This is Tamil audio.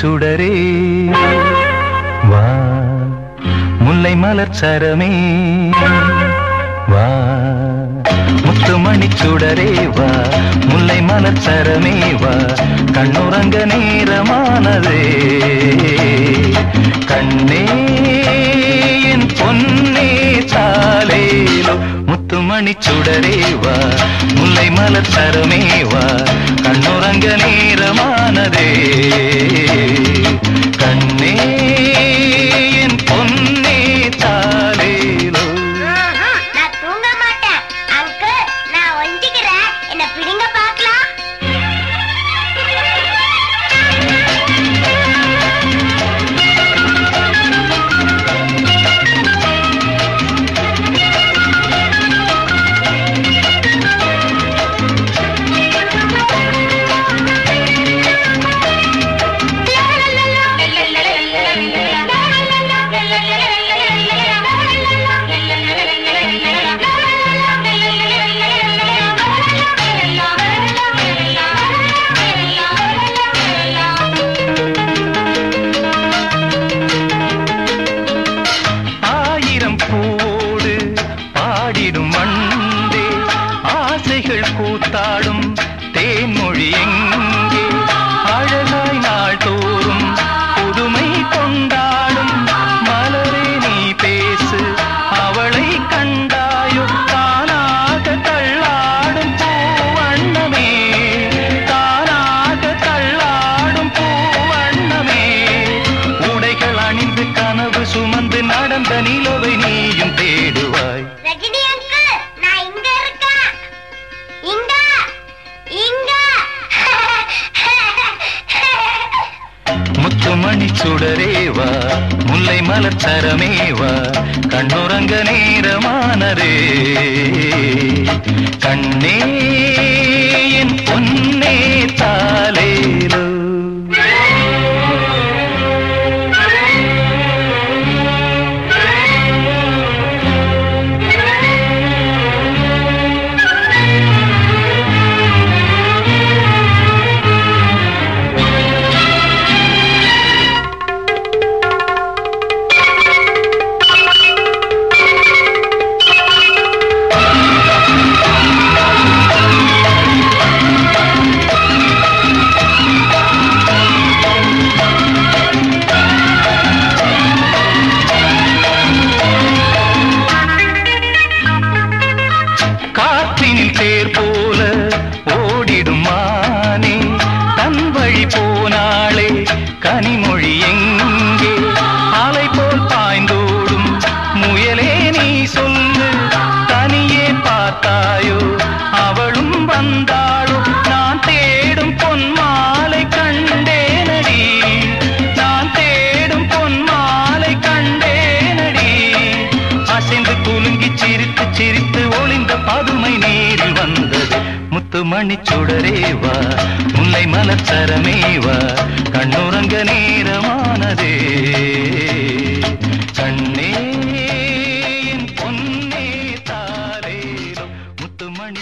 சுடரே மலர்ச்சரமே வா முத்துமணி சுடரே வா முல்லை மலர்ச்சரமே வா. கண்ணுறங்க நேரமானதே. கண்ணே என் பொன்னே சாலேலோ. முத்துமணி சுடரே வா முல்லை மலர்ச்சரமே வா. கண்ணுறங்க நேரமானதே. பத்து மணி சுடரேவா முல்லை மலச்சரமேவா கண்ணுறங்க நேரமானதே. கண்ணே. முத்து மணி சுடரேவா? முல்லை மலச்சரமேவா கண்ணுறங்க நேரமானதே. கண்ணே பொன்னே தாரேலும் முத்து மணி